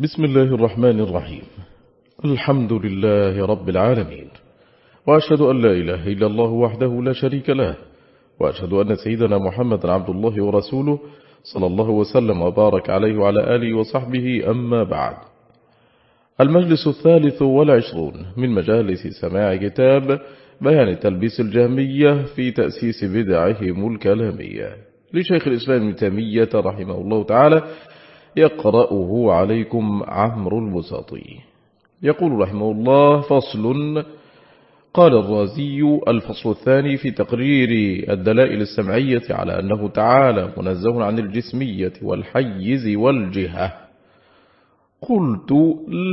بسم الله الرحمن الرحيم. الحمد لله رب العالمين. وأشهد أن لا إله إلا الله وحده لا شريك له. وأشهد أن سيدنا محمد عبد الله ورسوله صلى الله وسلم وبارك عليه وعلى آله وصحبه أما بعد. المجلس الثالث والعشرون من مجالس سماع كتاب بيان تلبيس الجهمية في تأسيس بدعهم الكلامية لشيخ الإسلام تيمية رحمه الله تعالى يقرأه عليكم عمرو البساطي يقول رحمه الله فصل. قال الرازي الفصل الثاني في تقرير الدلائل السمعية على أنه تعالى منزه عن الجسمية والحيز والجهة. قلت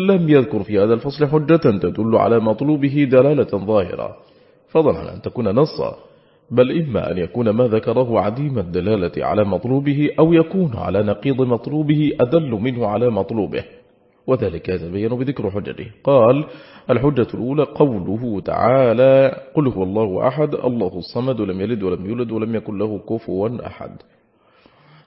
لم يذكر في هذا الفصل حجة تدل على مطلوبه دلالة ظاهرة. فضلا أن تكون نصا. بل إما أن يكون ما ذكره عديم الدلالة على مطلوبه أو يكون على نقيض مطلوبه أدل منه على مطلوبه. وذلك يتبين بذكر حجته. قال الحجة الأولى قوله تعالى قل هو الله أحد الله الصمد لم يلد ولم يولد ولم يكن له كفوا أحد.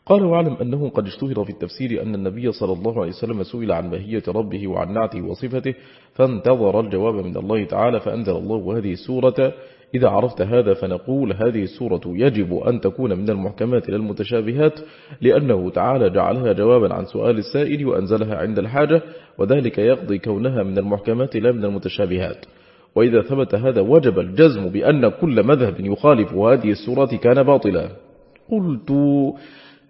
قال واعلم أنه قد اشتهر في التفسير أن النبي صلى الله عليه وسلم سئل عن ماهية ربه وعن نعته وصفته فانتظر الجواب من الله تعالى فأنزل الله هذه السورة إذا عرفت هذا فنقول هذه السورة يجب أن تكون من المحكمات للمتشابهات لأنه تعالى جعلها جوابا عن سؤال السائل وأنزلها عند الحاجة وذلك يقضي كونها من المحكمات لا من المتشابهات. وإذا ثبت هذا وجب الجزم بأن كل مذهب يخالف هذه السورة كان باطلا. قلت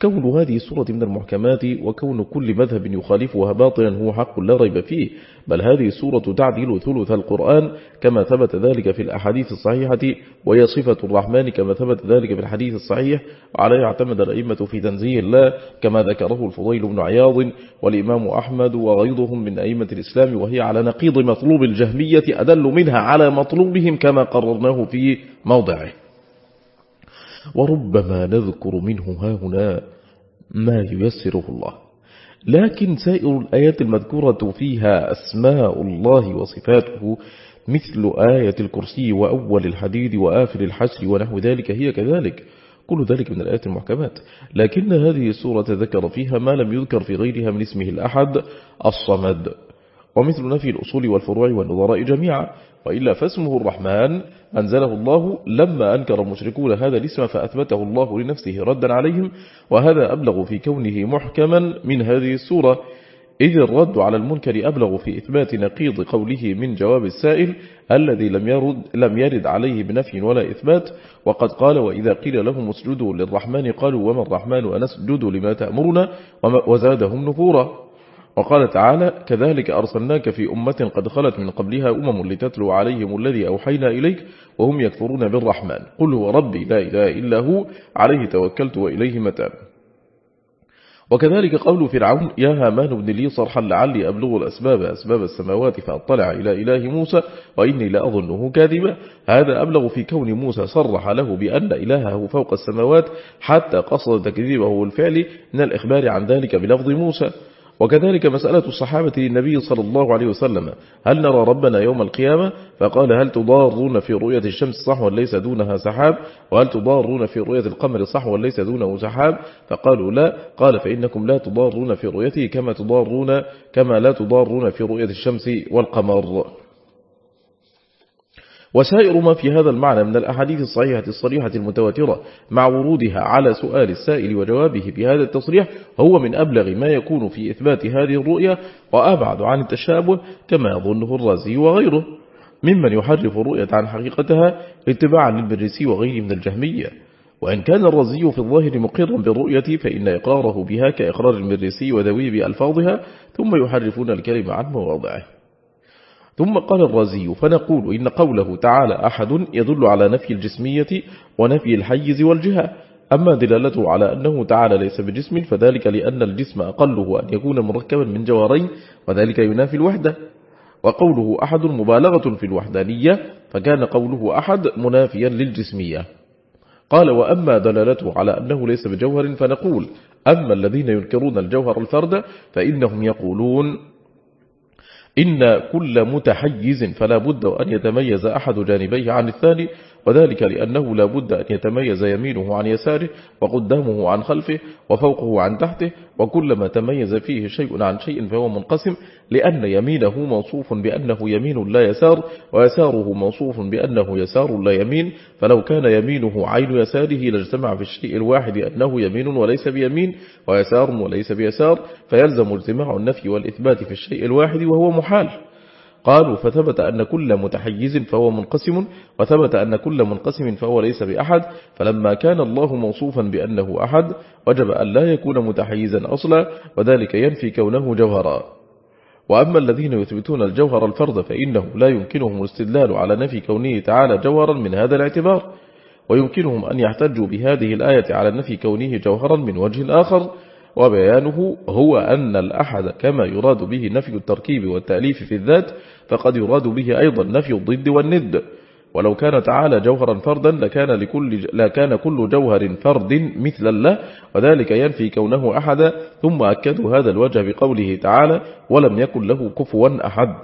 كون هذه السورة من المحكمات وكون كل مذهب يخالفها باطلا هو حق لا ريب فيه بل هذه السورة تعدل ثلث القرآن كما ثبت ذلك في الأحاديث الصحيحة وهي صفة الرحمن كما ثبت ذلك في الحديث الصحيح وعليه اعتمد الأئمة في تنزيه الله كما ذكره الفضيل بن عياض والإمام أحمد وغيرهم من أئمة الإسلام وهي على نقيض مطلوب الجهمية أدل منها على مطلوبهم كما قررناه في موضعه. وربما نذكر منه هنا ما ييسره الله. لكن سائر الآيات المذكورة فيها أسماء الله وصفاته مثل آية الكرسي وأول الحديد وآخر الحشر ونحو ذلك هي كذلك. كل ذلك من الآيات المحكمات. لكن هذه السورة ذكر فيها ما لم يذكر في غيرها من اسمه الأحد الصمد. ومثل نفي الأصول والفروع والنظراء جميعا وإلا فاسمه الرحمن أنزله الله لما أنكر المشركون هذا الاسم فأثبته الله لنفسه ردا عليهم وهذا أبلغ في كونه محكما من هذه السورة. إذ الرد على المنكر أبلغ في إثبات نقيض قوله من جواب السائل الذي لم يرد, لم يرد عليه بنفي ولا إثبات وقد قال وإذا قيل لهم اسجدوا للرحمن قالوا وما الرحمن أنسجد لما تأمرنا وزادهم نفورا. وقال تعالى كذلك أرسلناك في أمة قد خلت من قبلها أمم لتتلو عليهم الذي أوحينا إليك وهم يكفرون بالرحمن. قل هو ربي لا إله إلا هو عليه توكلت وإليه متاب. وكذلك قول فرعون يا هامان ابن لي صرحا لعلي أبلغ الأسباب أسباب السماوات فأطلع إلى إله موسى وإني لأظنه كاذبا. هذا أبلغ في كون موسى صرح له بأن إلهه فوق السماوات حتى قصد تكذيبه الفعل من الإخبار عن ذلك بلفظ موسى. وكذلك مسألة الصحابة للنبي صلى الله عليه وسلم. هل نرى ربنا يوم القيامة؟ فقال هل تضارون في رؤية الشمس صحوا ليس دونها سحاب؟ وهل تضارون في رؤية القمر صحوا ليس دونه سحاب؟ فقالوا لا. قال فإنكم لا تضارون في رؤيته كما تضارون كما لا تضارون في رؤية الشمس والقمر. وسائر ما في هذا المعنى من الأحاديث الصحيحة الصريحة المتواترة مع ورودها على سؤال السائل وجوابه بهذا التصريح هو من أبلغ ما يكون في إثبات هذه الرؤية وأبعد عن التشابه كما يظنه الرازي وغيره ممن يحرف الرؤية عن حقيقتها اتباعا للبرسي وغيره من الجهمية. وإن كان الرزي في الظاهر مقرا بالرؤية فإن إقراره بها كإقرار المرسي وذوي بألفاظها ثم يحرفون الكلمة عن مواضعه. ثم قال الرازي فنقول إن قوله تعالى أحد يدل على نفي الجسمية ونفي الحيز والجهة. أما دلالته على أنه تعالى ليس بجسم فذلك لأن الجسم أقله أن يكون مركبا من جوارين وذلك ينافي الوحدة. وقوله أحد مبالغة في الوحدانية فكان قوله أحد منافيا للجسمية. قال وأما دلالته على أنه ليس بجوهر فنقول أما الذين ينكرون الجوهر الفرد فإنهم يقولون إن كل متحيز فلا بد أن يتميز أحد جانبيه عن الثاني وذلك لأنه لا بد أن يتميز يمينه عن يساره وقدامه عن خلفه وفوقه عن تحته وكلما تميز فيه شيء عن شيء فهو منقسم لأن يمينه موصوف بأنه يمين لا يسار ويساره موصوف بأنه يسار لا يمين فلو كان يمينه عين يساره لاجتمع في الشيء الواحد أنه يمين وليس بيمين ويسار وليس بيسار فيلزم اجتماع النفي والإثبات في الشيء الواحد وهو محال. قالوا فثبت أن كل متحيز فهو منقسم وثبت أن كل منقسم فهو ليس بأحد فلما كان الله موصوفا بأنه أحد وجب أن لا يكون متحيزا أصلا وذلك ينفي كونه جوهرا. وأما الذين يثبتون الجوهر الفرد فإنه لا يمكنهم الاستدلال على نفي كونه تعالى جوهرا من هذا الاعتبار ويمكنهم أن يحتجوا بهذه الآية على نفي كونه جوهرا من وجه آخر وبيانه هو أن الأحد كما يراد به نفي التركيب والتأليف في الذات فقد يراد به أيضا نفي الضد والند. ولو كان تعالى جوهرا فردا لكان, لكل لكان كل جوهر فرد مثل الله وذلك ينفي كونه أحدا ثم أكدوا هذا الوجه بقوله تعالى ولم يكن له كفوا أحد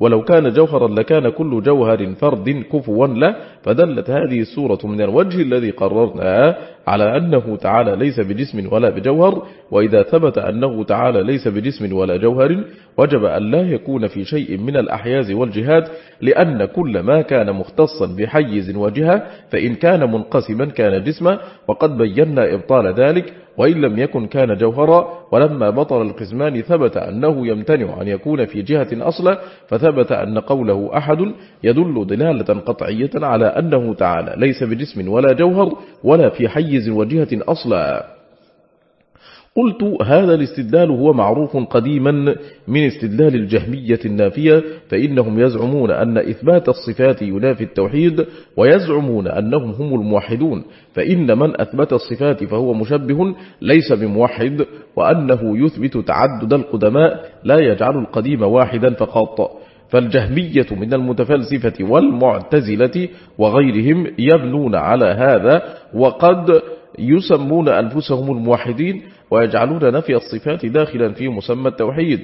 ولو كان جوهرا لكان كل جوهر فرد كفوا له. فدلت هذه السورة من الوجه الذي قررناه على أنه تعالى ليس بجسم ولا بجوهر وإذا ثبت أنه تعالى ليس بجسم ولا جوهر وجب أن لا يكون في شيء من الأحياز والجهات لأن كل ما كان مختصا بحيز وجهة فإن كان منقسما كان جسما وقد بينا إبطال ذلك وإن لم يكن كان جوهرا ولما بطل القسمان ثبت أنه يمتنع أن يكون في جهة أصلا فثبت أن قوله أحد يدل دلالة قطعية على أنه تعالى ليس بجسم ولا جوهر ولا في حيز وجهة أصلا. قلت هذا الاستدلال هو معروف قديما من استدلال الجهمية النافية فإنهم يزعمون أن إثبات الصفات ينافي التوحيد ويزعمون أنهم هم الموحدون فإن من أثبت الصفات فهو مشبه ليس بموحد وأنه يثبت تعدد القدماء لا يجعل القديم واحدا فقط. فالجهمية من المتفلسفة والمعتزلة وغيرهم يبنون على هذا وقد يسمون أنفسهم الموحدين ويجعلون نفي الصفات داخلا في مسمى التوحيد.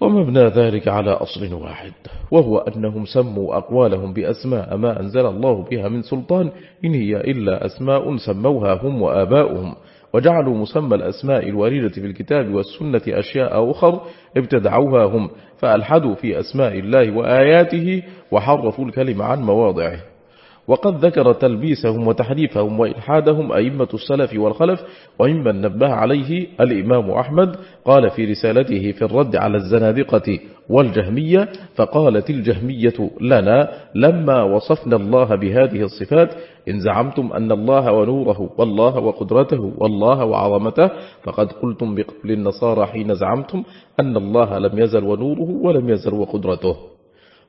ومبنى ذلك على أصل واحد وهو أنهم سموا أقوالهم بأسماء ما أنزل الله بها من سلطان إن هي إلا أسماء سموها هم وآباؤهم. وجعلوا مسمى الأسماء الواردة في الكتاب والسنة أشياء أخر ابتدعوها هم فألحدوا في أسماء الله وآياته وحرفوا الكلمة عن مواضعه. وقد ذكر تلبيسهم وتحريفهم وإلحادهم أئمة السلف والخلف وممن نبه عليه الإمام أحمد قال في رسالته في الرد على الزنادقة والجهمية فقالت الجهمية لنا لما وصفنا الله بهذه الصفات إن زعمتم أن الله ونوره والله وقدرته والله وعظمته فقد قلتم بقبل النصارى حين زعمتم أن الله لم يزل ونوره ولم يزل وقدرته.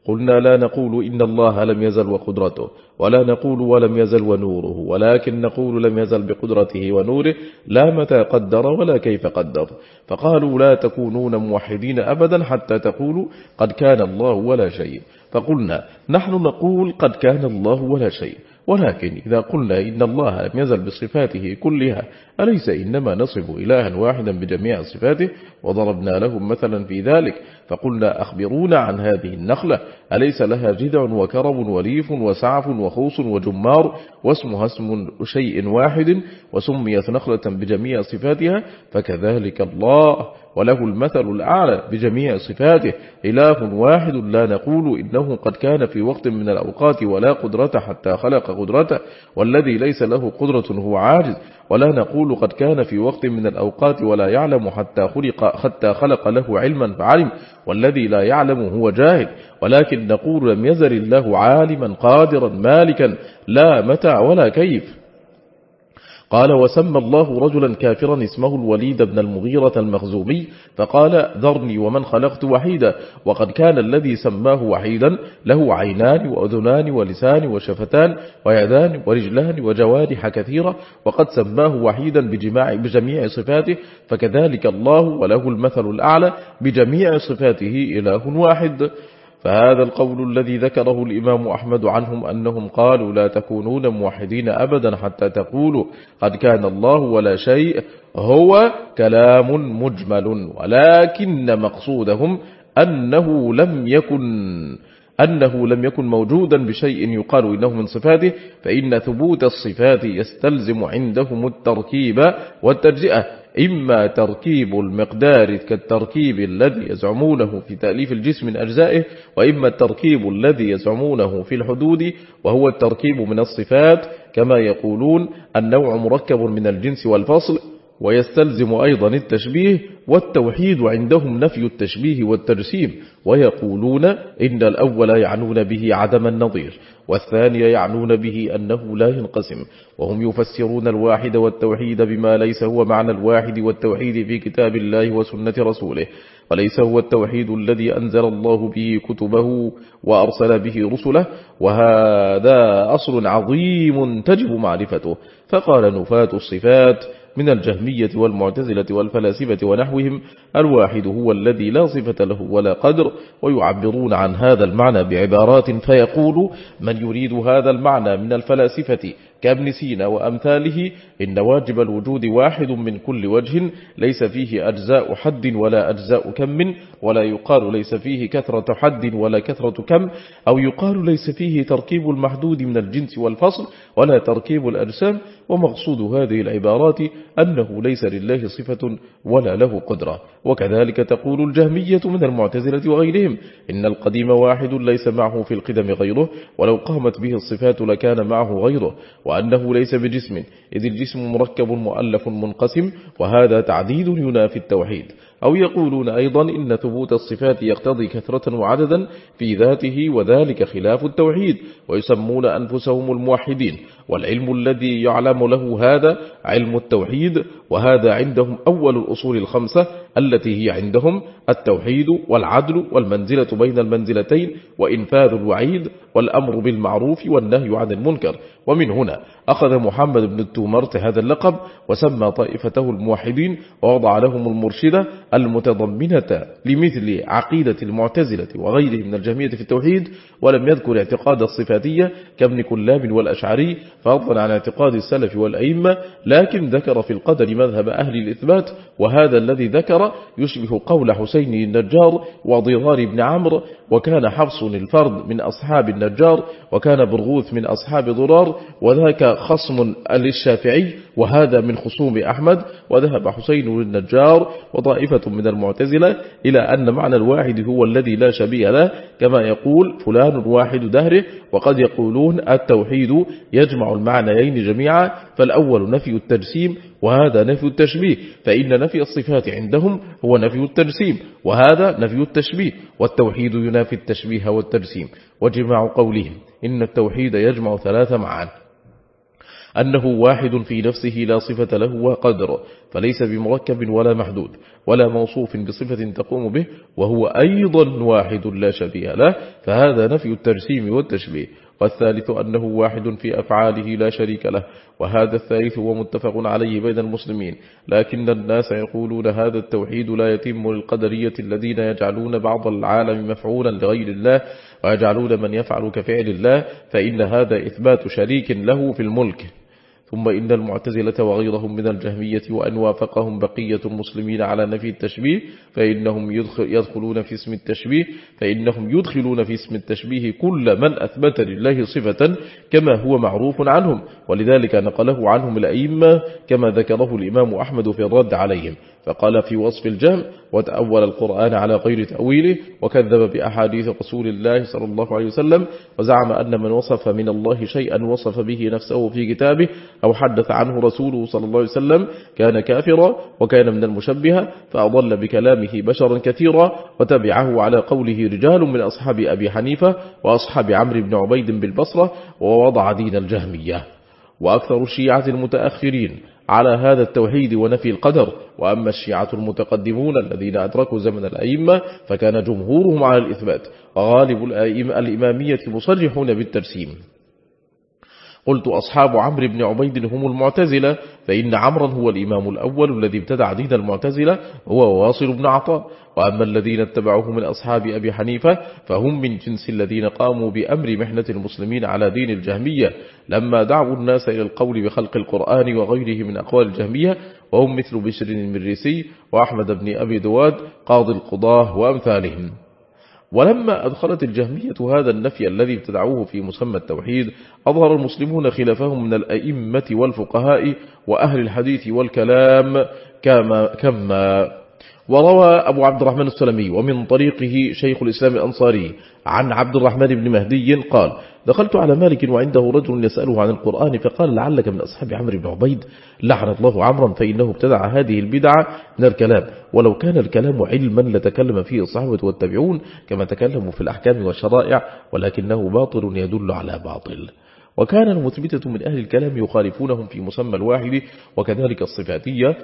قلنا لا نقول إن الله لم يزل وقدرته ولا نقول ولم يزل ونوره ولكن نقول لم يزل بقدرته ونوره لا متى قدر ولا كيف قدر. فقالوا لا تكونون موحدين أبدا حتى تقولوا قد كان الله ولا شيء. فقلنا نحن نقول قد كان الله ولا شيء. ولكن إذا قلنا إن الله لم يزل بصفاته كلها أليس إنما نصف إلها واحدا بجميع صفاته؟ وضربنا لهم مثلا في ذلك فقلنا أخبرونا عن هذه النخلة أليس لها جذع وكرم وليف وسعف وخوص وجمار واسمها اسم شيء واحد وسميت نخلة بجميع صفاتها فكذلك الله. وله المثل الأعلى بجميع صفاته. إله واحد لا نقول إنه قد كان في وقت من الأوقات ولا قدرة حتى خلق قدرته والذي ليس له قدرة هو عاجز. ولا نقول قد كان في وقت من الأوقات ولا يعلم حتى خلق, حتى خلق له علما فعلم والذي لا يعلم هو جاهل. ولكن نقول لم يزل الله عالما قادرا مالكا لا متى ولا كيف. قال وسمى الله رجلا كافرا اسمه الوليد بن المغيرة المخزومي فقال ذرني ومن خلقت وحيدا وقد كان الذي سماه وحيدا له عينان وأذنان ولسان وشفتان ويدان ورجلان وجوارح كثيرة وقد سماه وحيدا بجماع بجميع صفاته فكذلك الله وله المثل الأعلى بجميع صفاته إله واحد. فهذا القول الذي ذكره الإمام أحمد عنهم أنهم قالوا لا تكونون موحدين أبدا حتى تقولوا قد كان الله ولا شيء هو كلام مجمل ولكن مقصودهم أنه لم يكن أنه لم يكن موجودا بشيء يقال إنه من صفاته فإن ثبوت الصفات يستلزم عندهم التركيب والتجزئة إما تركيب المقدار كالتركيب الذي يزعمونه في تأليف الجسم من أجزائه وإما التركيب الذي يزعمونه في الحدود وهو التركيب من الصفات كما يقولون النوع مركب من الجنس والفصل. ويستلزم أيضا التشبيه والتوحيد عندهم نفي التشبيه والترسيم ويقولون إن الأول يعنون به عدم النظير والثاني يعنون به أنه لا ينقسم وهم يفسرون الواحد والتوحيد بما ليس هو معنى الواحد والتوحيد في كتاب الله وسنة رسوله وليس هو التوحيد الذي أنزل الله به كتبه وأرسل به رسله وهذا أصل عظيم تجب معرفته. فقال نفات الصفات من الجهمية والمعتزلة والفلاسفة ونحوهم الواحد هو الذي لا صفة له ولا قدر ويعبرون عن هذا المعنى بعبارات فيقول من يريد هذا المعنى من الفلاسفة كابن سينا وأمثاله إن واجب الوجود واحد من كل وجه ليس فيه أجزاء حد ولا أجزاء كم ولا يقال ليس فيه كثرة حد ولا كثرة كم أو يقال ليس فيه تركيب المحدود من الجنس والفصل ولا تركيب الأجسام. ومقصود هذه العبارات أنه ليس لله صفة ولا له قدرة. وكذلك تقول الجهمية من المعتزلة وغيرهم إن القديم واحد ليس معه في القدم غيره ولو قامت به الصفات لكان معه غيره وأنه ليس بجسم. إذ الجسم مركب مؤلف منقسم وهذا تعديد ينافي التوحيد. أو يقولون أيضا إن ثبوت الصفات يقتضي كثرة وعددا في ذاته وذلك خلاف التوحيد ويسمون أنفسهم الموحدين. والعلم الذي يعلم له هذا علم التوحيد وهذا عندهم أول الأصول الخمسة التي هي عندهم التوحيد والعدل والمنزلة بين المنزلتين وإنفاذ الوعيد والأمر بالمعروف والنهي عن المنكر. ومن هنا أخذ محمد بن التومرت هذا اللقب وسمى طائفته الموحدين ووضع لهم المرشدة المتضمنة لمثل عقيدة المعتزلة وغيره من الجميع في التوحيد ولم يذكر اعتقاد الصفاتية كابن كلاب والأشعري فضلا عن اعتقاد السلف والأئمة لكن ذكر في القدر مذهب أهل الإثبات وهذا الذي ذكر يشبه قول حسين النجار وضرار بن عمرو وكان حفص الفرد من أصحاب النجار وكان برغوث من أصحاب ضرار وذاك خصم للشافعي وهذا من خصوم أحمد وذهب حسين للنجار وطائفة من المعتزلة إلى أن معنى الواحد هو الذي لا شبيه له كما يقول فلان واحد دهره وقد يقولون التوحيد يجمع المعنيين جميعا فالأول نفي التجسيم وهذا نفي التشبيه فإن نفي الصفات عندهم هو نفي التجسيم وهذا نفي التشبيه والتوحيد ينافي التشبيه والتجسيم. وجماع قولهم إن التوحيد يجمع ثلاث معان. أنه واحد في نفسه لا صفة له وقدر فليس بمركب ولا محدود ولا موصوف بصفة تقوم به وهو أيضا واحد لا شبيه له فهذا نفي الترسيم والتشبيه. والثالث أنه واحد في أفعاله لا شريك له وهذا الثالث هو متفق عليه بين المسلمين لكن الناس يقولون هذا التوحيد لا يتم للقدرية الذين يجعلون بعض العالم مفعولا لغير الله ويجعلون من يفعل كفعل الله فإن هذا إثبات شريك له في الملك. ثم إن المعتزلة وغيرهم من الجهمية وأن وافقهم بقية المسلمين على نفي التشبيه فإنهم يدخلون في اسم التشبيه فإنهم يدخلون في اسم التشبيه كل من أثبت لله صفة كما هو معروف عنهم. ولذلك نقله عنهم الأئمة كما ذكره الإمام أحمد في الرد عليهم. فقال في وصف الجهم وتأول القرآن على غير تأويله وكذب بأحاديث رسول الله صلى الله عليه وسلم وزعم أن من وصف من الله شيئا وصف به نفسه في كتابه أو حدث عنه رسوله صلى الله عليه وسلم كان كافرا وكان من المشبهة فأضل بكلامه بشرا كثيرا وتبعه على قوله رجال من أصحاب أبي حنيفة وأصحاب عمرو بن عبيد بالبصرة ووضع دين الجهمية. وأكثر الشيعة المتأخرين على هذا التوحيد ونفي القدر وأما الشيعة المتقدمون الذين أدركوا زمن الأئمة فكان جمهورهم على الإثبات وغالب الإمامية مصرحون بالترسيم. قلت أصحاب عمرو بن عبيد هم المعتزلة فإن عمرا هو الإمام الأول الذي ابتدع دين المعتزلة هو واصل بن عطاء. وأما الذين اتبعوه من أصحاب أبي حنيفة فهم من جنس الذين قاموا بأمر محنة المسلمين على دين الجهمية. لما دعوا الناس إلى القول بخلق القرآن وغيره من أقوال الجهمية وهم مثل بشر المريسي وأحمد بن أبي دواد قاضي القضاة وأمثالهم. ولما أدخلت الجهمية هذا النفي الذي ابتدعوه في مسمى التوحيد أظهر المسلمون خلافهم من الأئمة والفقهاء وأهل الحديث والكلام كما, كما وروى أبو عبد الرحمن السلمي ومن طريقه شيخ الإسلام الأنصاري عن عبد الرحمن بن مهدي قال دخلت على مالك وعنده رجل يسأله عن القرآن فقال لعلك من أصحاب عمرو بن عبيد. لعن الله عمرا فإنه ابتدع هذه البدعة من الكلام. ولو كان الكلام علما لتكلم فيه الصحابة والتابعون كما تكلموا في الأحكام والشرائع ولكنه باطل يدل على باطل. وكان المثبتة من أهل الكلام يخالفونهم في مسمى الواحد وكذلك الصفاتية.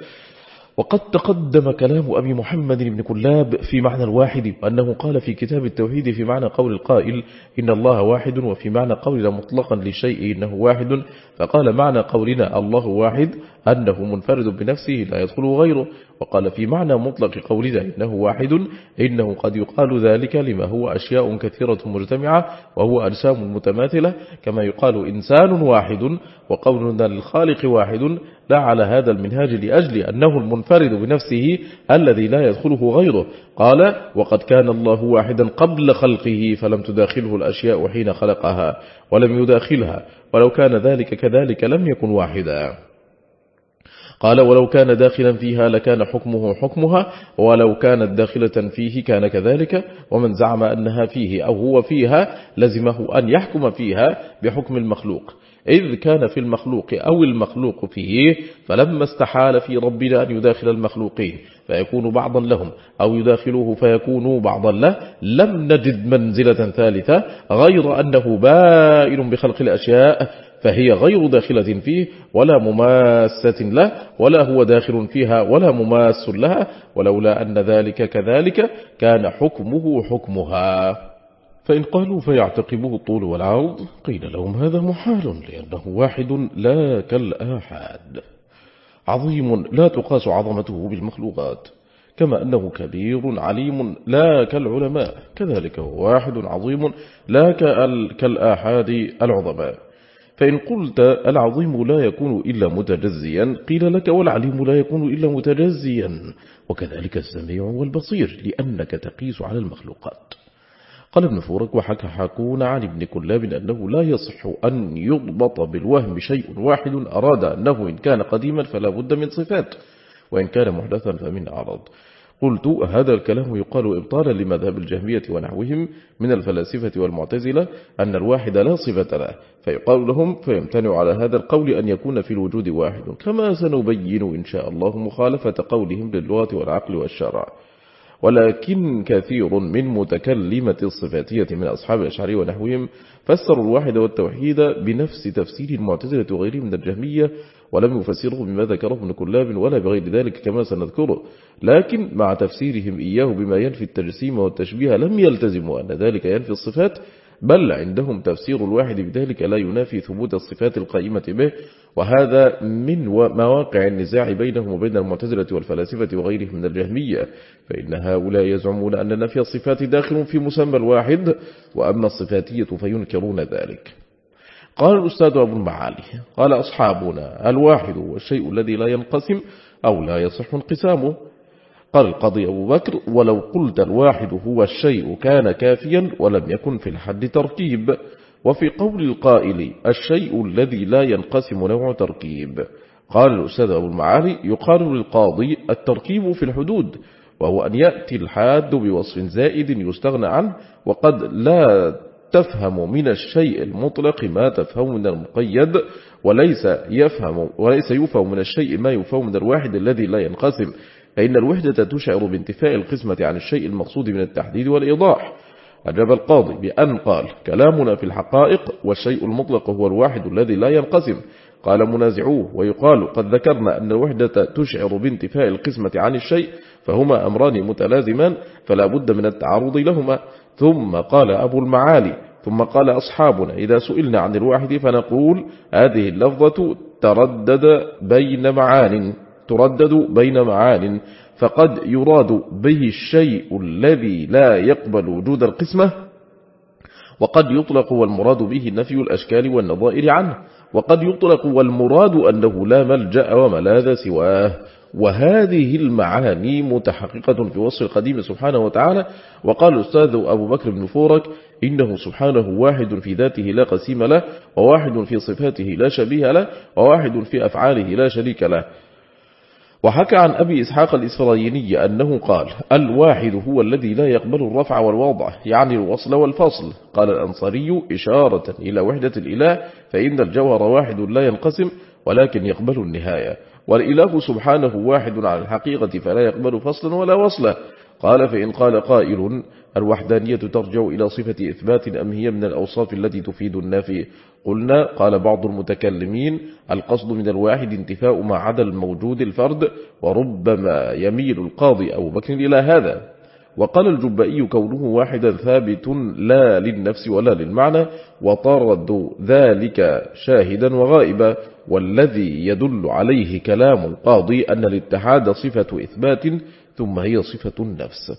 وقد تقدم كلام أبي محمد بن كلاب في معنى الواحد أنه قال في كتاب التوحيد في معنى قول القائل إن الله واحد وفي معنى قولنا مطلقا لشيء إنه واحد فقال معنى قولنا الله واحد أنه منفرد بنفسه لا يدخل غيره وقال في معنى مطلق قولنا إنه واحد إنه قد يقال ذلك لما هو أشياء كثيرة مجتمعة وهو أجسام متماثلة كما يقال إنسان واحد وقولنا للخالق واحد لا على هذا المنهاج لأجل أنه المنفرد بنفسه الذي لا يدخله غيره. قال وقد كان الله واحدا قبل خلقه فلم تداخله الأشياء حين خلقها ولم يداخلها ولو كان ذلك كذلك لم يكن واحدا. قال ولو كان داخلا فيها لكان حكمه حكمها ولو كانت داخلة فيه كان كذلك ومن زعم أنها فيه أو هو فيها لزمه أن يحكم فيها بحكم المخلوق. إذ كان في المخلوق أو المخلوق فيه فلما استحال في ربنا أن يداخل المخلوقين فيكون بعضا لهم أو يداخلوه فيكونوا بعضا له. لم نجد منزلة ثالثة غير أنه بائن بخلق الأشياء فهي غير داخلة فيه ولا مماسة له ولا هو داخل فيها ولا مماس لها. ولولا أن ذلك كذلك كان حكمه حكمها. فإن قالوا فيعتقبه الطول والعرض قيل لهم هذا محال لأنه واحد لا كالآحاد. عظيم لا تقاس عظمته بالمخلوقات كما أنه كبير عليم لا كالعلماء كذلك هو واحد عظيم لا كالآحاد العظماء. فإن قلت العظيم لا يكون إلا متجزيا قيل لك والعليم لا يكون إلا متجزيا وكذلك السميع والبصير لأنك تقيس على المخلوقات. قال ابن فورك وحكى حاكون عن ابن كلاب أنه لا يصح أن يضبط بالوهم شيء واحد أراد أنه إن كان قديما فلا بد من صفات وإن كان محدثا فمن أعرض قلت هذا الكلام يقال إبطالا لمذهب الجهمية ونحوهم من الفلاسفة والمعتزلة أن الواحد لا صفة له فيقال لهم فيمتنع على هذا القول أن يكون في الوجود واحد. كما سنبين إن شاء الله مخالفة قولهم للغة والعقل والشرع. ولكن كثير من متكلمة الصفاتية من أصحاب الأشعري ونحوهم فسروا الواحد والتوحيد بنفس تفسير المعتزلة وغيرهم من الجهمية ولم يفسره بما ذكره ابن كلاب ولا بغير ذلك كما سنذكره. لكن مع تفسيرهم إياه بما ينفي التجسيم والتشبيه لم يلتزموا أن ذلك ينفي الصفات بل عندهم تفسير الواحد بذلك لا ينافي ثبوت الصفات القائمة به وهذا من مواقع النزاع بينهم وبين المعتزلة والفلاسفة وغيرهم من الجهمية. فإن هؤلاء يزعمون أن نفي الصفات داخل في مسمى الواحد وأما الصفاتية فينكرون ذلك. قال الأستاذ أبو المعالي قال أصحابنا الواحد هو الشيء الذي لا ينقسم أو لا يصح انقسامه. قال القاضي أبو بكر ولو قلت الواحد هو الشيء كان كافيا ولم يكن في الحد تركيب. وفي قول القائل الشيء الذي لا ينقسم نوع تركيب قال الأستاذ أبو المعالي يقال للقاضي التركيب في الحدود وهو أن يأتي الحاد بوصف زائد يستغنى عنه وقد لا تفهم من الشيء المطلق ما تفهم من المقيد وليس يفهم وليس يفهم من الشيء ما يفهم من الواحد الذي لا ينقسم فإن الوحدة تشعر بانتفاء القسمة عن الشيء المقصود من التحديد والإيضاح. أجاب القاضي بأن قال كلامنا في الحقائق والشيء المطلق هو الواحد الذي لا ينقسم. قال منازعوه. ويقال قد ذكرنا أن الوحدة تشعر بانتفاء القسمة عن الشيء فهما أمران متلازمان فلا بد من التعارض لهما. ثم قال أبو المعالي. ثم قال أصحابنا إذا سئلنا عن الواحد فنقول هذه اللفظة تردد بين معان. تردد بين معان فقد يراد به الشيء الذي لا يقبل وجود القسمة وقد يطلق والمراد به نفي الأشكال والنظائر عنه وقد يطلق والمراد أنه لا ملجأ وملاذ سواه. وهذه المعاني متحققة في وصف القديم سبحانه وتعالى وقال الأستاذ أبو بكر بن فورك إنه سبحانه واحد في ذاته لا قسيم له وواحد في صفاته لا شبيه له وواحد في أفعاله لا شريك له. وحكى عن أبي إسحاق الإسرائيلي أنه قال الواحد هو الذي لا يقبل الرفع والوضع يعني الوصل والفصل. قال الأنصاري إشارة إلى وحدة الإله فإن الجوهر واحد لا ينقسم ولكن يقبل النهاية. والإله سبحانه واحد على الحقيقة فلا يقبل فصلا ولا وصلا. قال فإن قال قائل الوحدانية ترجع إلى صفة إثبات أم هي من الأوصاف التي تفيد النافي. قلنا قال بعض المتكلمين القصد من الواحد انتفاء ما عدا الموجود الفرد وربما يميل القاضي أو بكر إلى هذا. وقال الجبائي كونه واحدا ثابت لا للنفس ولا للمعنى وطرد ذلك شاهدا وغائبا والذي يدل عليه كلام القاضي أن الاتحاد صفة إثبات ثم هي صفة النفس.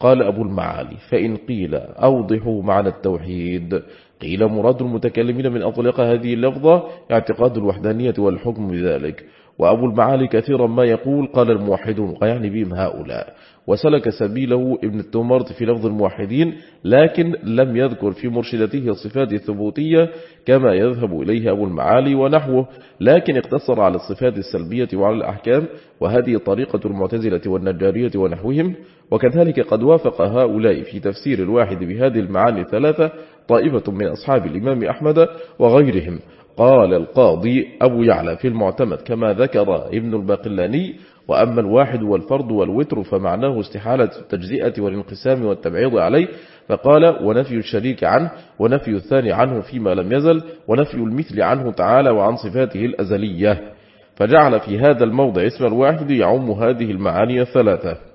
قال أبو المعالي فإن قيل أوضحوا معنى التوحيد. قيل مراد المتكلمين من أطلق هذه اللفظة اعتقاد الوحدانية والحكم بذلك. وأبو المعالي كثيرا ما يقول قال الموحدون ويعني بهم هؤلاء. وسلك سبيله ابن التمرت في لفظ الموحدين لكن لم يذكر في مرشدته الصفات الثبوتية كما يذهب إليه أبو المعالي ونحوه لكن اقتصر على الصفات السلبية وعلى الأحكام وهذه طريقة المعتزلة والنجارية ونحوهم. وكذلك قد وافق هؤلاء في تفسير الواحد بهذه المعاني الثلاثة طائفة من أصحاب الإمام أحمد وغيرهم. قال القاضي أبو يعلى في المعتمد كما ذكر ابن الباقلاني وأما الواحد والفرد والوتر فمعناه استحالة التجزئة والانقسام والتبعيض عليه. فقال ونفي الشريك عنه ونفي الثاني عنه فيما لم يزل ونفي المثل عنه تعالى وعن صفاته الأزلية. فجعل في هذا الموضع اسم الواحد يعم هذه المعاني الثلاثة.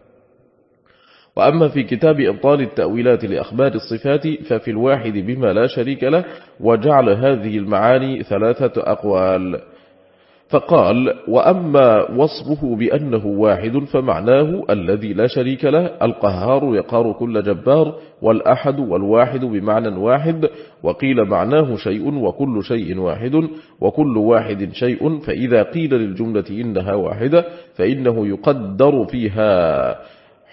وأما في كتاب إبطال التأويلات لأخبار الصفات ففي الواحد بما لا شريك له وجعل هذه المعاني ثلاثة أقوال. فقال وأما وصفه بأنه واحد فمعناه الذي لا شريك له القهار يقار كل جبار والأحد والواحد بمعنى واحد وقيل معناه شيء وكل شيء واحد وكل واحد شيء فإذا قيل للجملة إنها واحدة فإنه يقدر فيها.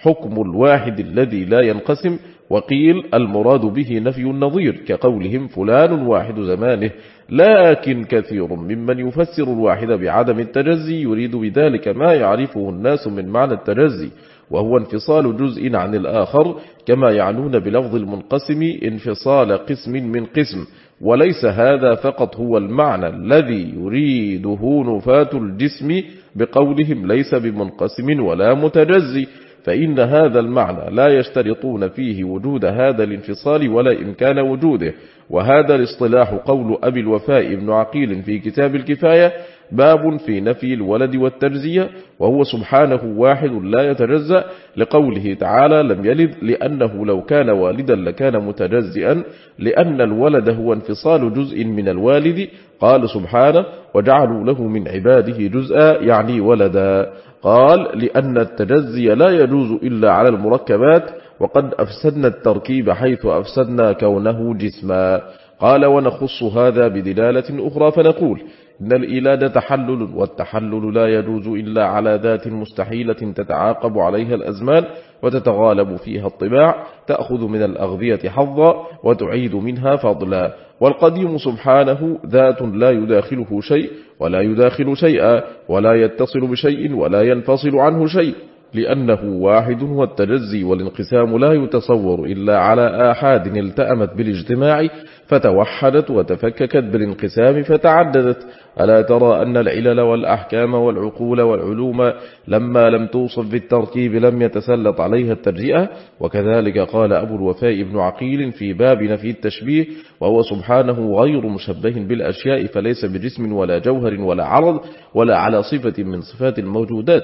حكم الواحد الذي لا ينقسم وقيل المراد به نفي النظير كقولهم فلان واحد زمانه لكن كثير ممن يفسر الواحد بعدم التجزي يريد بذلك ما يعرفه الناس من معنى التجزي وهو انفصال جزء عن الآخر كما يعنون بلفظ المنقسم انفصال قسم من قسم وليس هذا فقط هو المعنى الذي يريده نفاة الجسم بقولهم ليس بمنقسم ولا متجزي فإن هذا المعنى لا يشترطون فيه وجود هذا الانفصال ولا إمكان وجوده وهذا الاصطلاح قول أبي الوفاء بن عقيل في كتاب الكفاية باب في نفي الولد والتجزية وهو سبحانه واحد لا يتجزأ لقوله تعالى لم يلد لأنه لو كان والدا لكان متجزئا لأن الولد هو انفصال جزء من الوالد قال سبحانه وجعلوا له من عباده جزءا يعني ولدا. قال لأن التجزي لا يجوز إلا على المركبات وقد أفسدنا التركيب حيث أفسدنا كونه جسما. قال ونخص هذا بدلالة أخرى فنقول إن الإلاد تحلل والتحلل لا يجوز إلا على ذات مستحيلة تتعاقب عليها الأزمان وتتغالب فيها الطباع تأخذ من الأغذية حظا وتعيد منها فضلا. والقديم سبحانه ذات لا يداخله شيء ولا يداخل شيئا ولا يتصل بشيء ولا ينفصل عنه شيء. لأنه واحد والتجزي والانقسام لا يتصور إلا على آحاد التأمت بالاجتماع فتوحدت وتفككت بالانقسام فتعددت. ألا ترى أن العلل والأحكام والعقول والعلوم لما لم توصف بالتركيب لم يتسلط عليها الترجئة وكذلك قال أبو الوفاء بن عقيل في باب نفي التشبيه وهو سبحانه غير مشبه بالأشياء فليس بجسم ولا جوهر ولا عرض ولا على صفة من صفات الموجودات.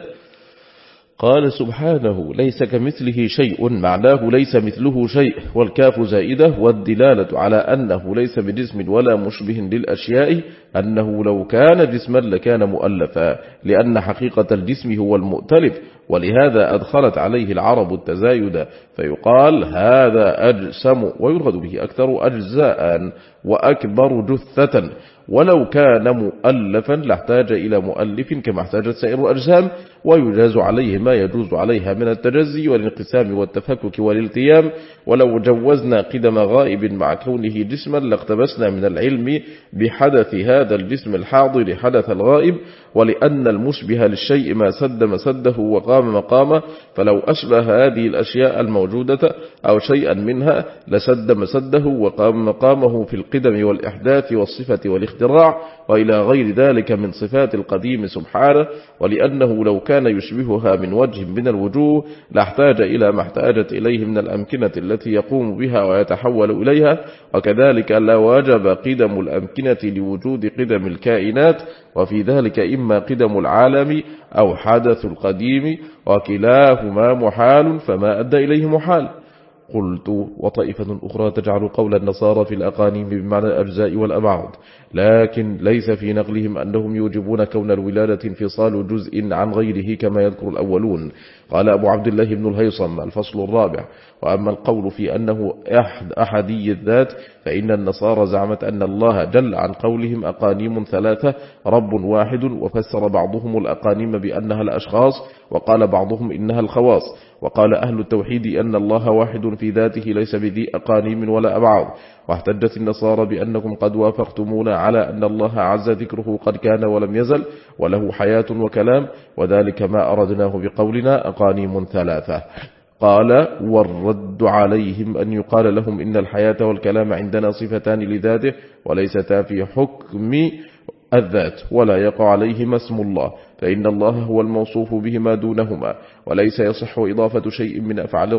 قال سبحانه ليس كمثله شيء معناه ليس مثله شيء والكاف زائدة والدلالة على أنه ليس بجسم ولا مشبه للأشياء أنه لو كان جسما لكان مؤلفا لأن حقيقة الجسم هو المؤتلف ولهذا أدخلت عليه العرب التزايد فيقال هذا أجسم ويرغد به أكثر أجزاء وأكبر جثة. ولو كان مؤلفا لاحتاج إلى مؤلف كما احتاجت سائر الأجسام ويجاز عليه ما يجوز عليها من التجزي والانقسام والتفكك والالتيام. ولو جوزنا قدم غائب مع كونه جسما لاقتبسنا من العلم بحدث هذا الجسم الحاضر حدث الغائب ولأن المشبه للشيء ما سد مسده وقام مقامه فلو أشبه هذه الأشياء الموجودة أو شيئا منها لسد مسده وقام مقامه في القدم والإحداث والصفة والاختراع وإلى غير ذلك من صفات القديم سبحانه ولأنه لو كان يشبهها من وجه من الوجوه لاحتاج إلى ما احتاجت إليه من الأمكنة التي يقوم بها ويتحول إليها وكذلك لا واجب قدم الأمكنة لوجود قدم الكائنات وفي ذلك إما قدم العالم أو حدث القديم وكلاهما محال فما أدى إليه محال. قلت وطائفة أخرى تجعل قول النصارى في الأقانيم بمعنى الأجزاء والأبعاد لكن ليس في نقلهم أنهم يوجبون كون الولادة انفصال جزء عن غيره كما يذكر الأولون. قال أبو عبد الله بن الهيصم الفصل الرابع وأما القول في أنه أحد أحدي الذات فإن النصارى زعمت أن الله جل عن قولهم أقانيم ثلاثة رب واحد وفسر بعضهم الأقانيم بأنها الأشخاص وقال بعضهم إنها الخواص. وقال أهل التوحيد أن الله واحد في ذاته ليس بذي أقانيم ولا أبعاد. واحتجت النصارى بأنكم قد وافقتمونا على أن الله عز ذكره قد كان ولم يزل وله حياة وكلام وذلك ما أردناه بقولنا أقانيم ثلاثة. قال والرد عليهم أن يقال لهم إن الحياة والكلام عندنا صفتان لذاته وليستا في حكم الذات ولا يقع عليهما اسم الله. فإن الله هو الموصوف بهما دونهما وليس يصح إضافة شيء من أفعال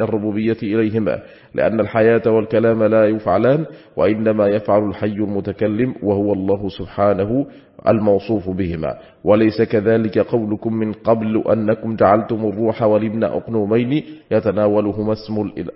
الربوبية إليهما لأن الحياة والكلام لا يفعلان وإنما يفعل الحي المتكلم وهو الله سبحانه الموصوف بهما. وليس كذلك قولكم من قبل أنكم جعلتم الروح والابن أقنومين يتناولهما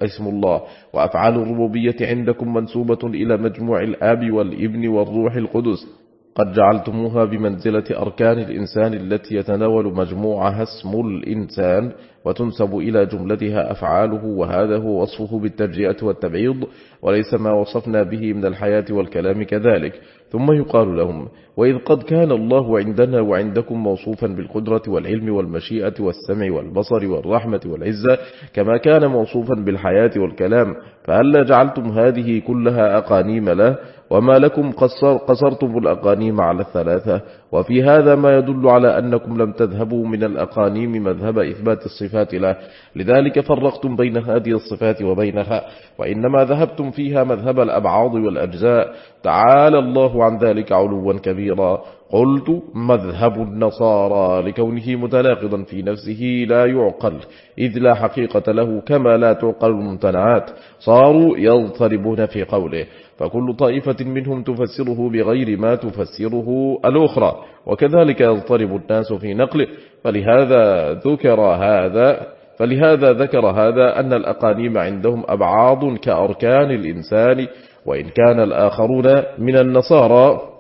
اسم, الله. وأفعال الربوبية عندكم منسوبة إلى مجموع الآب والابن والروح القدس. قد جعلتموها بمنزلة أركان الإنسان التي يتناول مجموعها اسم الإنسان وتنسب إلى جملتها أفعاله وهذا هو وصفه بالترجئة والتبعيض وليس ما وصفنا به من الحياة والكلام كذلك. ثم يقال لهم وإذ قد كان الله عندنا وعندكم موصوفا بالقدرة والعلم والمشيئة والسمع والبصر والرحمة والعزة كما كان موصوفا بالحياة والكلام فهل جعلتم هذه كلها أقانيم له؟ وما لكم قصر قصرتم الأقانيم على الثلاثة وفي هذا ما يدل على أنكم لم تذهبوا من الأقانيم مذهب إثبات الصفات له. لذلك فرقتم بين هذه الصفات وبينها وإنما ذهبتم فيها مذهب الأبعاض والأجزاء. تعالى الله عن ذلك علوا كبيرا. قلت مذهب النصارى لكونه متناقضا في نفسه لا يعقل إذ لا حقيقة له كما لا تعقل الممتنعات صاروا يضطربون في قوله فكل طائفة منهم تفسره بغير ما تفسره الأخرى وكذلك يضطرب الناس في نقله فلهذا ذكر هذا فلهذا ذكر هذا أن الأقانيم عندهم أبعاض كأركان الإنسان وإن كان الآخرون من النصارى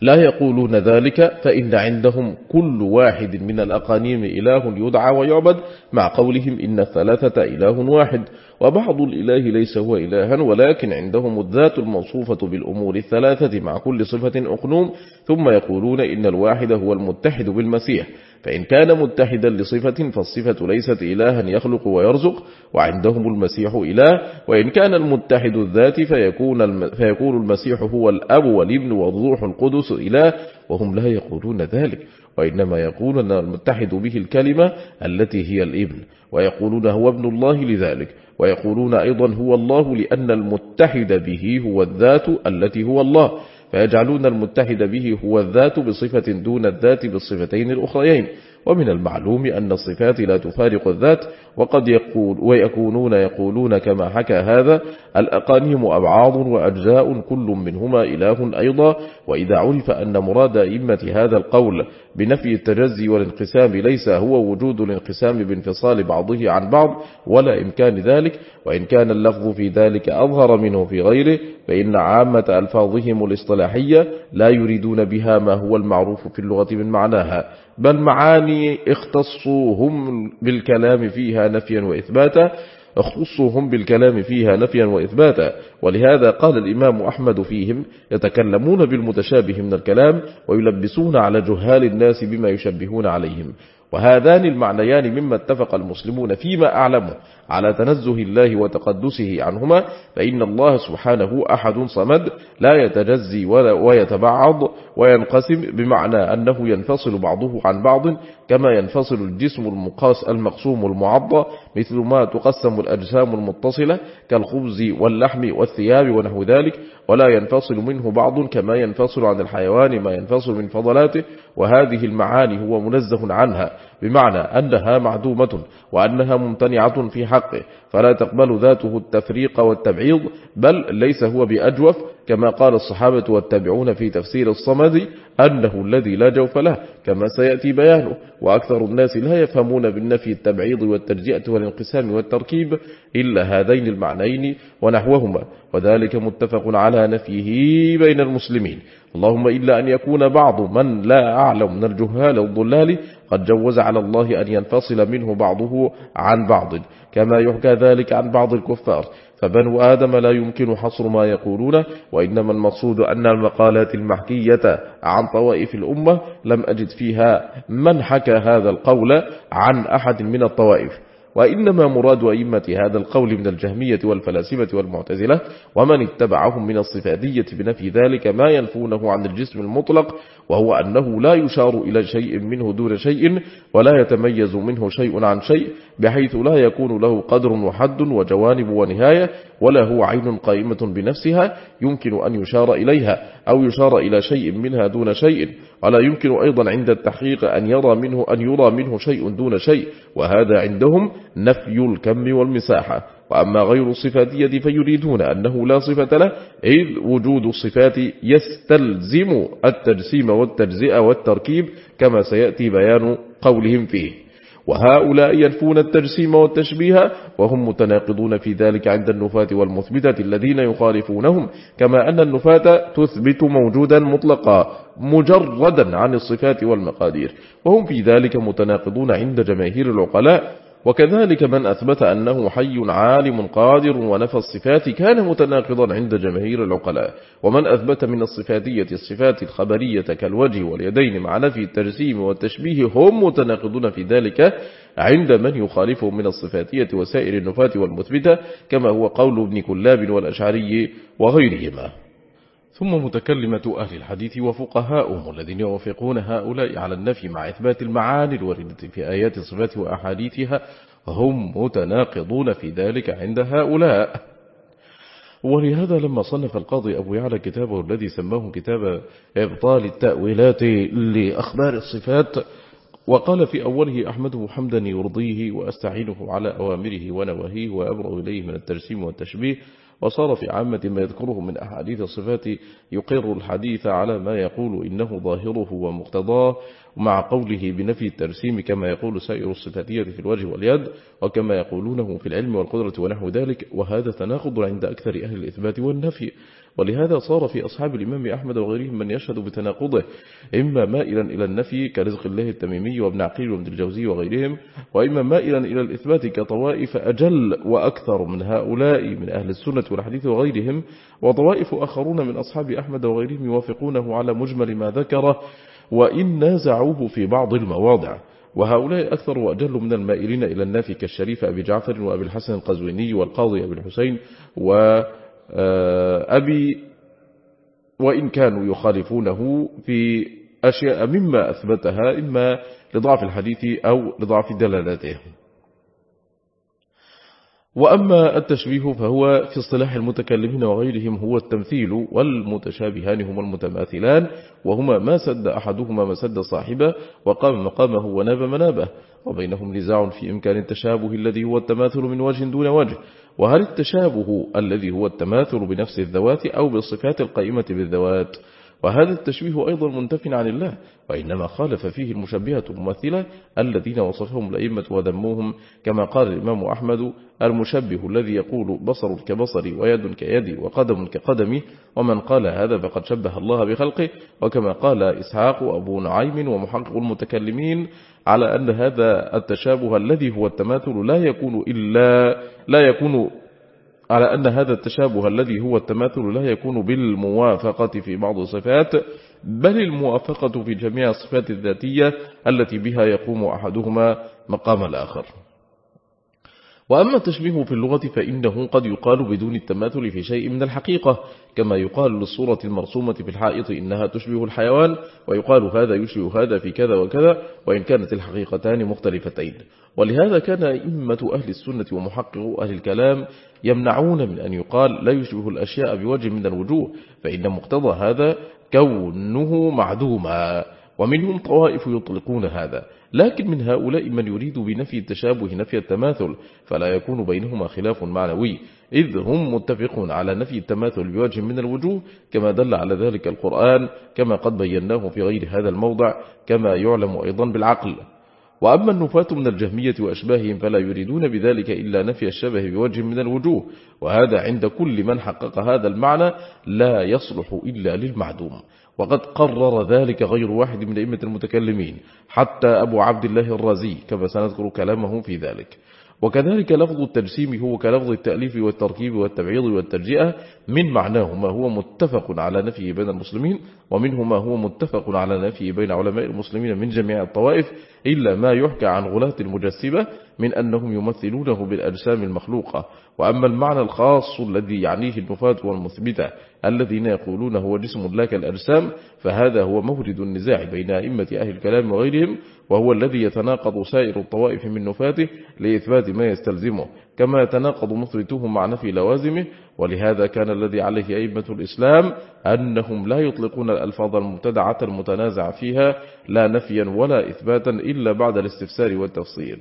لا يقولون ذلك فإن عندهم كل واحد من الأقانيم إله يدعى ويعبد مع قولهم إن الثلاثة إله واحد وبعض الإله ليس هو إلها ولكن عندهم الذات الموصوفة بالأمور الثلاثة مع كل صفة أقنوم ثم يقولون إن الواحد هو المتحد بالمسيح. فإن كان متحدا لصفة فالصفة ليست إلها يخلق ويرزق وعندهم المسيح إله وإن كان المتحد الذات فيكون, فيكون المسيح هو الأب والابن والروح القدس إله وهم لا يقولون ذلك وإنما يقولون المتحد به الكلمة التي هي الإبن ويقولون هو ابن الله لذلك ويقولون أيضا هو الله لأن المتحد به هو الذات التي هو الله. فيجعلون المتحد به هو الذات بصفة دون الذات بالصفتين الأخريين. ومن المعلوم أن الصفات لا تفارق الذات وقد يقول ويكونون يقولون كما حكى هذا الأقانيم أبعاض وأجزاء كل منهما إله أيضا وإذا عرف أن مراد إمة هذا القول بنفي التجزي والانقسام ليس هو وجود الانقسام بانفصال بعضه عن بعض ولا إمكان ذلك وإن كان اللفظ في ذلك أظهر منه في غيره فإن عامة ألفاظهم الاصطلاحية لا يريدون بها ما هو المعروف في اللغة من معناها. بل معاني اختصوا هم بالكلام فيها نفيا وإثباتا. اختصهم بالكلام فيها نفيا وإثباتا. ولهذا قال الإمام أحمد فيهم يتكلمون بالمتشابه من الكلام ويلبسون على جهال الناس بما يشبهون عليهم. وهذان المعنيان مما اتفق المسلمون فيما أعلمه. على تنزه الله وتقدسه عنهما فإن الله سبحانه أحد صمد لا يتجزي ويتبعض وينقسم بمعنى أنه ينفصل بعضه عن بعض كما ينفصل الجسم المقاس المقسوم المعضى مثل ما تقسم الأجسام المتصلة كالخبز واللحم والثياب ونحو ذلك ولا ينفصل منه بعض كما ينفصل عن الحيوان ما ينفصل من فضلاته وهذه المعاني هو منزه عنها. بمعنى أنها معدومة وأنها ممتنعة في حقه فلا تقبل ذاته التفريق والتبعيض بل ليس هو بأجوف كما قال الصحابة والتابعون في تفسير الصمد أنه الذي لا جوف له كما سيأتي بيانه. وأكثر الناس لا يفهمون بالنفي التبعيض والترجئة والانقسام والتركيب إلا هذين المعنيين ونحوهما وذلك متفق على نفيه بين المسلمين. اللهم إلا أن يكون بعض من لا أعلم من الجهال الضلال قد جوز على الله أن ينفصل منه بعضه عن بعض كما يحكى ذلك عن بعض الكفار. فبنو آدم لا يمكن حصر ما يقولون وإنما المقصود أن المقالات المحكية عن طوائف الأمة لم أجد فيها من حكى هذا القول عن أحد من الطوائف. وإنما مراد أئمة هذا القول من الجهمية والفلاسفة والمعتزلة ومن اتبعهم من الصفاتية بنفي ذلك ما ينفونه عن الجسم المطلق وهو أنه لا يشار إلى شيء منه دون شيء ولا يتميز منه شيء عن شيء بحيث لا يكون له قدر وحد وجوانب ونهاية ولا هو عين قائمة بنفسها يمكن أن يشار إليها أو يشار إلى شيء منها دون شيء. ولا يمكن أيضا عند التحقيق أن يرى منه أن يرى منه شيء دون شيء وهذا عندهم نفي الكم والمساحة. وأما غير الصفاتية فيريدون أنه لا صفة له إذ وجود الصفات يستلزم التجسيم والتجزئة والتركيب كما سيأتي بيان قولهم فيه. وهؤلاء ينفون التجسيم والتشبيه وهم متناقضون في ذلك عند النفاة والمثبتة الذين يخالفونهم كما أن النفاة تثبت موجودا مطلقا مجردا عن الصفات والمقادير وهم في ذلك متناقضون عند جماهير العقلاء وكذلك من أثبت أنه حي عالم قادر ونفى الصفات كان متناقضا عند جماهير العقلاء. ومن أثبت من الصفاتية الصفات الخبرية كالوجه واليدين مع نفي التجسيم والتشبيه هم متناقضون في ذلك عند من يخالفهم من الصفاتية وسائر النفاة والمثبتة كما هو قول ابن كلاب والأشعري وغيرهما. ثم متكلمة أهل الحديث وفقهاؤهم الذين يوافقون هؤلاء على النفي مع إثبات المعاني الواردة في آيات الصفات وأحاديثها هم متناقضون في ذلك عند هؤلاء. ولهذا لما صنف القاضي أبو يعلى كتابه الذي سماه كتاب إبطال التأويلات لأخبار الصفات وقال في أوله أحمده حمدا يرضيه وأستعينه على أوامره ونواهيه وأبرأ إليه من الترسيم والتشبيه وصار في عامة ما يذكره من أحاديث الصفات يقر الحديث على ما يقول إنه ظاهره ومقتضاه مع قوله بنفي الترسيم كما يقول سائر الصفاتية في الوجه واليد وكما يقولونه في العلم والقدرة ونحو ذلك وهذا تناقض عند أكثر أهل الإثبات والنفي. ولهذا صار في أصحاب الإمام أحمد وغيرهم من يشهد بتناقضه إما مائلا إلى النفي كرزق الله التميمي وابن عقيل وابن الجوزي وغيرهم وإما مائلا إلى الإثبات كطوائف أجل وأكثر من هؤلاء من أهل السنة والحديث وغيرهم وطوائف آخرون من أصحاب أحمد وغيرهم يوافقونه على مجمل ما ذكره وإن نازعوه في بعض المواضع. وهؤلاء أكثر وأجل من المائلين إلى النافي كالشريف أبي جعفر وأبي الحسن القزويني والقاضي أبي الحسين وأبي وإن كانوا يخالفونه في أشياء مما أثبتها إما لضعف الحديث أو لضعف دلالته. وأما التشبيه فهو في اصطلاح المتكلمين وغيرهم هو التمثيل والمتشابهان هما المتماثلان وهما ما سد أحدهما ما سد صاحبه وقام مقامه وناب منابه وبينهم نزاع في إمكان التشابه الذي هو التماثل من وجه دون وجه. وهل التشابه الذي هو التماثل بنفس الذوات أو بالصفات القائمة بالذوات؟ وهذا التشبيه أيضا منتف عن الله وإنما خالف فيه المشبهة الممثلة الذين وصفهم الأئمة وذموهم كما قال الإمام أحمد المشبه الذي يقول بصر كبصري ويد كيدي وقدم كقدمي ومن قال هذا فقد شبه الله بخلقه وكما قال إسحاق وأبو نعيم ومحقق المتكلمين على أن هذا التشابه الذي هو التماثل لا يكون إلا لا يكون على أن هذا التشابه الذي هو التماثل لا يكون بالموافقة في بعض الصفات بل الموافقة في جميع الصفات الذاتية التي بها يقوم أحدهما مقام الآخر. وأما التشبيه في اللغة فإنه قد يقال بدون التماثل في شيء من الحقيقة كما يقال للصورة المرسومة في الحائط إنها تشبه الحيوان ويقال هذا يشبه هذا في كذا وكذا وإن كانت الحقيقتان مختلفتين. ولهذا كان إمة أهل السنة ومحقق أهل الكلام يمنعون من أن يقال لا يشبه الأشياء بوجه من الوجوه فإن مقتضى هذا كونه معدوما. ومنهم طوائف يطلقون هذا. لكن من هؤلاء من يريد بنفي التشابه نفي التماثل فلا يكون بينهما خلاف معنوي. إذ هم متفقون على نفي التماثل بوجه من الوجوه كما دل على ذلك القرآن كما قد بيناه في غير هذا الموضع كما يعلم أيضا بالعقل. وأما النفاة من الجهمية وأشباههم فلا يريدون بذلك إلا نفي الشبه بوجه من الوجوه. وهذا عند كل من حقق هذا المعنى لا يصلح إلا للمعدوم. وقد قرر ذلك غير واحد من أئمة المتكلمين حتى أبو عبد الله الرازي كما سنذكر كلامه في ذلك. وكذلك لفظ التجسيم هو كلفظ التأليف والتركيب والتبعيض والترجئة من معناه ما هو متفق على نفيه بين المسلمين ومنه ما هو متفق على نفيه بين علماء المسلمين من جميع الطوائف إلا ما يحكى عن غلاة المجسبة من أنهم يمثلونه بالأجسام المخلوقة. وأما المعنى الخاص الذي يعنيه النفاة والمثبتة الذين يقولون هو جسم لا كالأجسام فهذا هو مورد النزاع بين أئمة أهل الكلام وغيرهم وهو الذي يتناقض سائر الطوائف من نفاته لإثبات ما يستلزمه كما يتناقض مثبته مع نفي لوازمه ولهذا كان الذي عليه أئمة الإسلام أنهم لا يطلقون الألفاظ المبتدعة المتنازع فيها لا نفيا ولا إثباتا إلا بعد الاستفسار والتفصيل.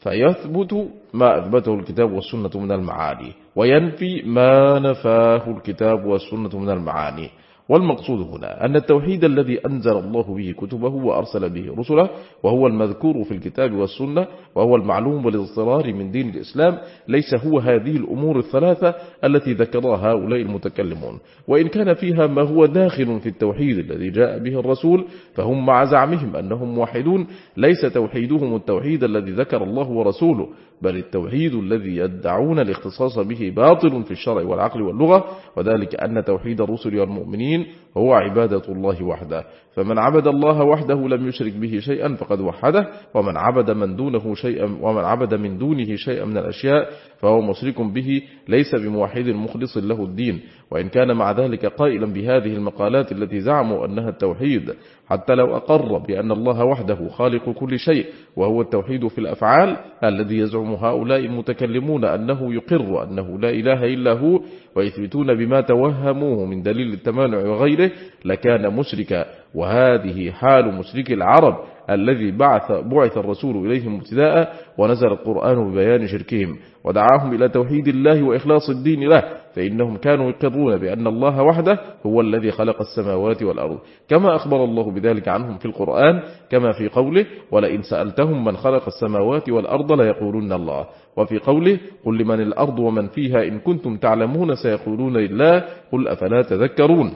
فيثبت ما أثبته الكتاب والسنة من المعاني وينفي ما نفاه الكتاب والسنة من المعاني. والمقصود هنا أن التوحيد الذي أنزل الله به كتبه وأرسل به رسله وهو المذكور في الكتاب والسنة وهو المعلوم بالاضطرار من دين الإسلام ليس هو هذه الأمور الثلاثة التي ذكرها هؤلاء المتكلمون. وإن كان فيها ما هو داخل في التوحيد الذي جاء به الرسول فهم مع زعمهم أنهم موحدون ليس توحيدهم التوحيد الذي ذكر الله ورسوله. بل التوحيد الذي يدعون الاختصاص به باطل في الشرع والعقل واللغة وذلك أن توحيد الرسل والمؤمنين هو عبادة الله وحده. فمن عبد الله وحده لم يشرك به شيئا فقد وحده. ومن عبد من دونه شيئا ومن عبد من دونه شيئا من الأشياء فهو مشرك به ليس بموحد مخلص له الدين. وإن كان مع ذلك قائلا بهذه المقالات التي زعموا أنها التوحيد حتى لو أقر بأن الله وحده خالق كل شيء وهو التوحيد في الأفعال الذي يزعم هؤلاء المتكلمون أنه يقر أنه لا إله إلا هو ويثبتون بما توهموه من دليل التمانع وغيره لكان مشركا. وهذه حال مشرك العرب الذي بعث بعث الرسول إليهم ابتداء ونزل القرآن ببيان شركهم ودعاهم إلى توحيد الله وإخلاص الدين له فإنهم كانوا يقرون بأن الله وحده هو الذي خلق السماوات والأرض. كما أخبر الله بذلك عنهم في القرآن كما في قوله ولئن سألتهم من خلق السماوات والأرض ليقولون الله وفي قوله قل لمن الأرض ومن فيها إن كنتم تعلمون سيقولون لله قل أفلا تذكرون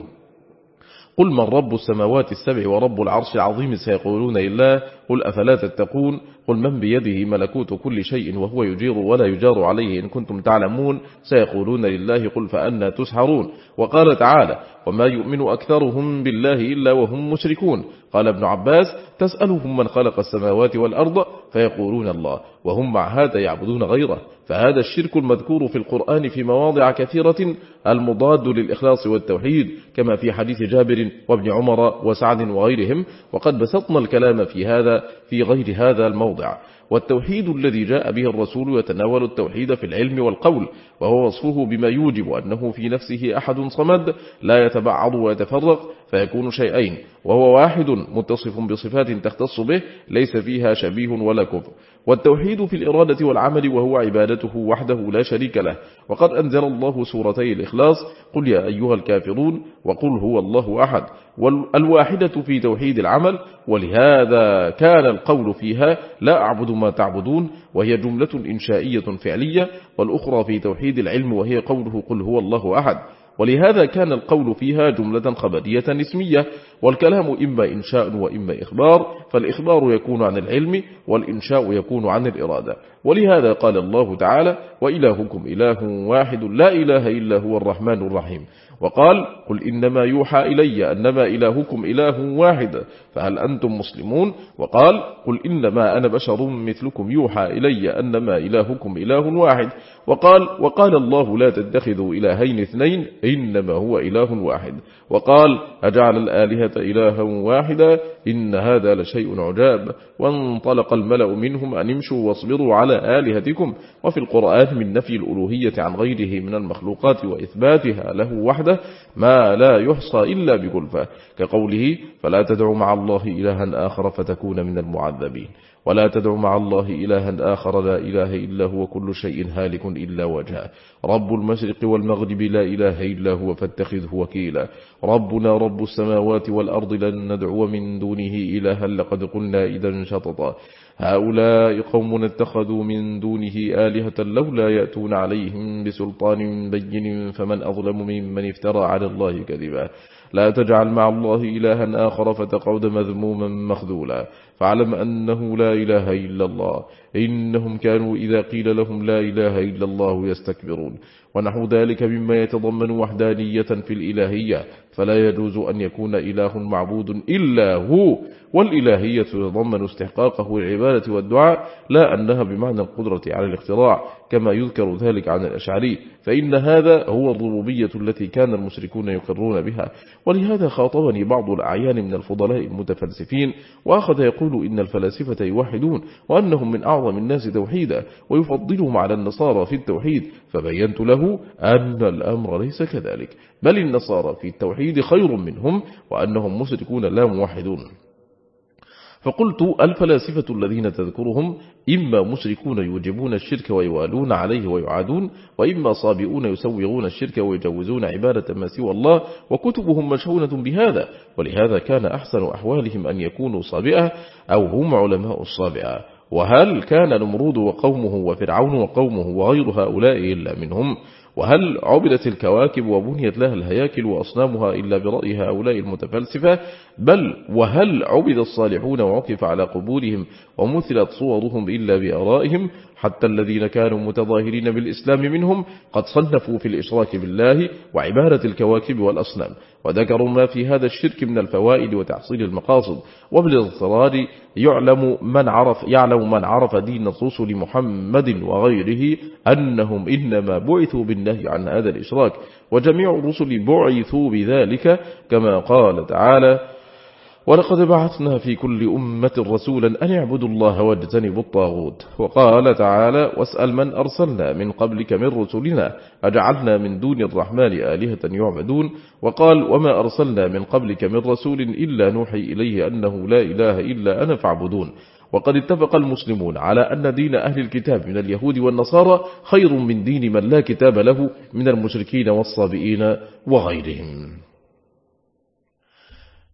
قل من رب السماوات السبع ورب العرش العظيم سيقولون إلا قل أفلا تتقون؟ قل من بيده ملكوت كل شيء وهو يجير ولا يجار عليه إن كنتم تعلمون؟ سيقولون لله قل فأنا تسحرون. وقال تعالى وما يؤمن أكثرهم بالله إلا وهم مشركون. قال ابن عباس تسألهم من خلق السماوات والأرض فيقولون الله وهم مع هذا يعبدون غيره فهذا الشرك المذكور في القرآن في مواضع كثيرة المضاد للإخلاص والتوحيد كما في حديث جابر وابن عمر وسعد وغيرهم وقد بسطنا الكلام في هذا في غير هذا الموضع. والتوحيد الذي جاء به الرسول يتناول التوحيد في العلم والقول وهو وصفه بما يوجب أنه في نفسه أحد صمد لا يتبعض ويتفرق فيكون شيئين وهو واحد متصف بصفات تختص به ليس فيها شبيه ولا كفر. والتوحيد في الإرادة والعمل وهو عبادته وحده لا شريك له. وقد أنزل الله سورتي الإخلاص قل يا أيها الكافرون وقل هو الله أحد. والواحدة في توحيد العمل ولهذا كان القول فيها لا أعبد ما تعبدون وهي جملة إنشائية فعلية. والأخرى في توحيد العلم وهي قوله قل هو الله أحد. ولهذا كان القول فيها جملة خبرية اسمية والكلام إما إنشاء وإما إخبار فالإخبار يكون عن العلم والإنشاء يكون عن الإرادة. ولهذا قال الله تعالى وإلهكم إله واحد لا إله إلا هو الرحمن الرحيم وقال قل إنما يوحى إلي أنما إلهكم إله واحد فهل أنتم مسلمون؟ وقال قل إنما أنا بشر مثلكم يوحى إلي أنما إلهكم إله واحد. وقال وقال الله لا تتخذوا إلهين اثنين إنما هو إله واحد. وقال أجعل الآلهة إلها واحدا؟ إن هذا لشيء عجاب. وانطلق الملأ منهم أن امشوا واصبروا على آلهتكم. وفي القرآن من نفي الألوهية عن غيره من المخلوقات وإثباتها له وحده ما لا يحصى إلا بكلفة. كقوله فلا تدعوا مع الله إلها آخر فتكون من المعذبين. ولا تدع مع الله إلها آخر لا إله إلا هو كل شيء هالك إلا وجهه. رب المشرق والمغرب لا إله إلا هو فاتخذه وكيلا. ربنا رب السماوات والأرض لن ندعو من دونه إلها لقد قلنا إذا شططا. هؤلاء قوم اتخذوا من دونه آلهة لولا يأتون عليهم بسلطان بين فمن أظلم ممن افترى على الله كذبا. لا تجعل مع الله إلها آخر فتقعد مذموما مخذولا. فاعلم أنه لا إله إلا الله. إنهم كانوا إذا قيل لهم لا إله إلا الله يستكبرون. ونحو ذلك مما يتضمن وحدانية في الإلهية. فلا يجوز أن يكون إله معبود إلا هو والإلهية تتضمن استحقاقه العبادة والدعاء لا أنها بمعنى القدرة على الاختراع كما يذكر ذلك عن الأشعري فإن هذا هو الربوبية التي كان المشركون يقرون بها. ولهذا خاطبني بعض الأعيان من الفضلاء المتفلسفين وأخذ يقول إن الفلاسفة يوحدون وأنهم من أعظم الناس توحيدا ويفضلهم على النصارى في التوحيد فبينت له أن الأمر ليس كذلك بل النصارى في التوحيد خير منهم وأنهم مشركون لا موحدون. فقلت الفلاسفة الذين تذكرهم إما مشركون يوجبون الشرك ويوالون عليه ويعادون وإما صابئون يسوغون الشرك ويجوزون عبادة ما سوى الله وكتبهم مشهونة بهذا ولهذا كان أحسن أحوالهم أن يكونوا صابئة أو هم علماء الصابئة. وهل كان نمرود وقومه وفرعون وقومه وغير هؤلاء إلا منهم؟ وهل عبدت الكواكب وبنيت لها الهياكل وأصنامها إلا برأي هؤلاء المتفلسفة؟ بل وهل عبد الصالحون وعكف على قبورهم ومثلت صورهم إلا بأرائهم؟ حتى الذين كانوا متظاهرين بالإسلام منهم قد صنفوا في الإشراك بالله وعبادة الكواكب والأصنام. وذكروا ما في هذا الشرك من الفوائد وتحصيل المقاصد. وبالاضطرار يعلم من عرف يعلم من عرف دين الرسل محمد وغيره أنهم إنما بعثوا بالنهي عن هذا الإشراك. وجميع الرسل بعثوا بذلك كما قال تعالى ولقد بعثنا في كل أمة رسولا أن يعبدوا الله واجتنبوا الطاغوت. وقال تعالى واسأل من أرسلنا من قبلك من رسلنا أجعلنا من دون الرحمن آلهة يعبدون؟ وقال وما أرسلنا من قبلك من رسول إلا نوحي إليه أنه لا إله إلا أنا فاعبدون. وقد اتفق المسلمون على أن دين أهل الكتاب من اليهود والنصارى خير من دين من لا كتاب له من المشركين والصابئين وغيرهم.